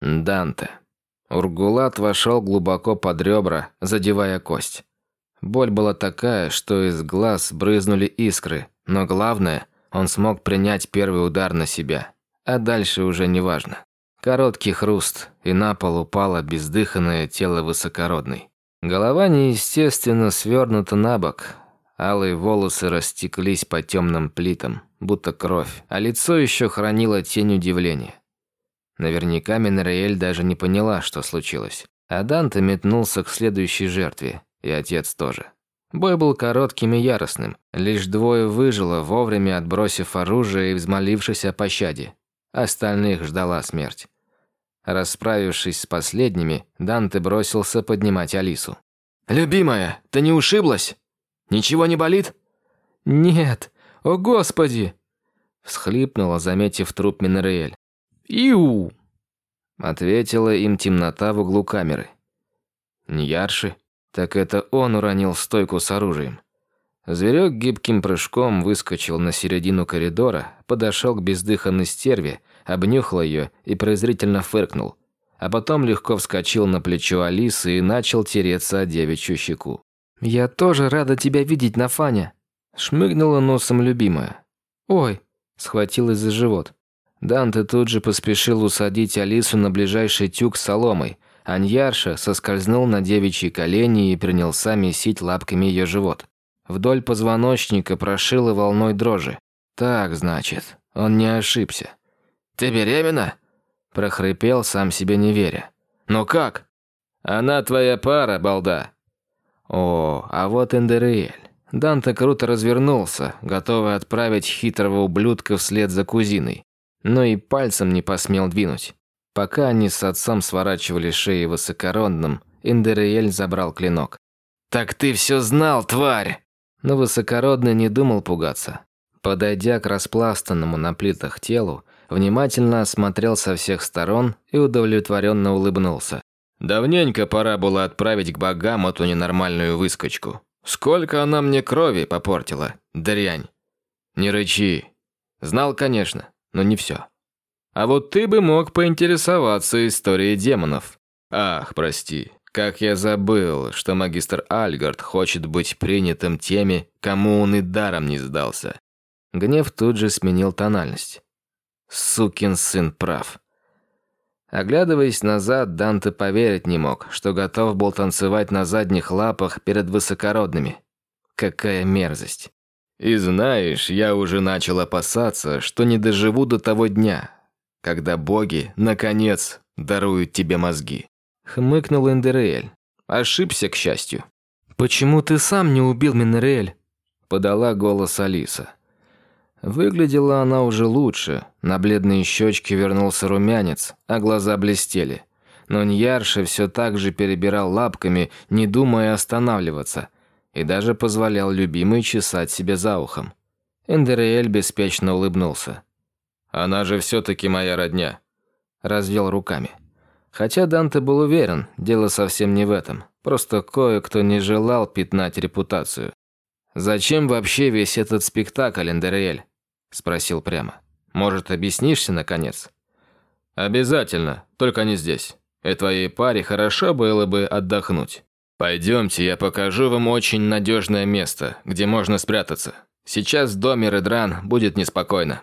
Данте. Ургулат вошел глубоко под ребра, задевая кость. Боль была такая, что из глаз брызнули искры, но главное, он смог принять первый удар на себя. А дальше уже не важно. Короткий хруст, и на пол упало бездыханное тело высокородной. Голова неестественно свернута на бок, алые волосы растеклись по темным плитам, будто кровь, а лицо еще хранило тень удивления. Наверняка Минраэль даже не поняла, что случилось. А Данте метнулся к следующей жертве, и отец тоже. Бой был коротким и яростным. Лишь двое выжило, вовремя отбросив оружие и взмолившись о пощаде. Остальных ждала смерть. Расправившись с последними, Данте бросился поднимать Алису. «Любимая, ты не ушиблась? Ничего не болит?» «Нет. О, Господи!» Всхлипнула, заметив труп Минериэль. «Иу!» Ответила им темнота в углу камеры. Ньярши? Так это он уронил стойку с оружием. Зверек гибким прыжком выскочил на середину коридора, подошел к бездыханной стерве, обнюхал ее и презрительно фыркнул. А потом легко вскочил на плечо Алисы и начал тереться о девичью щеку. «Я тоже рада тебя видеть, Нафаня!» Шмыгнула носом любимая. «Ой!» Схватилась за живот. Данте тут же поспешил усадить Алису на ближайший тюк с соломой. Аньярша соскользнул на девичьи колени и принялся месить лапками ее живот. Вдоль позвоночника прошило волной дрожи. Так, значит, он не ошибся. «Ты беременна?» – прохрипел, сам себе не веря. «Ну как?» «Она твоя пара, балда». О, а вот Эндериэль. Данте круто развернулся, готовый отправить хитрого ублюдка вслед за кузиной. Но и пальцем не посмел двинуть. Пока они с отцом сворачивали шеи высокородным, Эндериэль забрал клинок. «Так ты все знал, тварь!» Но высокородный не думал пугаться. Подойдя к распластанному на плитах телу, внимательно осмотрел со всех сторон и удовлетворенно улыбнулся. «Давненько пора было отправить к богам эту ненормальную выскочку. Сколько она мне крови попортила, дрянь!» «Не рычи!» «Знал, конечно, но не все. А вот ты бы мог поинтересоваться историей демонов. Ах, прости, как я забыл, что магистр Альгард хочет быть принятым теми, кому он и даром не сдался. Гнев тут же сменил тональность. Сукин сын прав. Оглядываясь назад, Данте поверить не мог, что готов был танцевать на задних лапах перед высокородными. Какая мерзость. И знаешь, я уже начал опасаться, что не доживу до того дня, когда боги, наконец, даруют тебе мозги. Хмыкнул Эндериэль. Ошибся, к счастью. «Почему ты сам не убил Минериэль?» Подала голос Алиса. Выглядела она уже лучше. На бледные щечки вернулся румянец, а глаза блестели. Но Ньярши все так же перебирал лапками, не думая останавливаться – и даже позволял любимой чесать себе за ухом. Эндериэль беспечно улыбнулся. «Она же все-таки моя родня», – развел руками. Хотя Данте был уверен, дело совсем не в этом. Просто кое-кто не желал пятнать репутацию. «Зачем вообще весь этот спектакль, Эндериэль?» – спросил прямо. «Может, объяснишься, наконец?» «Обязательно, только не здесь. И твоей паре хорошо было бы отдохнуть». «Пойдемте, я покажу вам очень надежное место, где можно спрятаться. Сейчас в доме Редран будет неспокойно».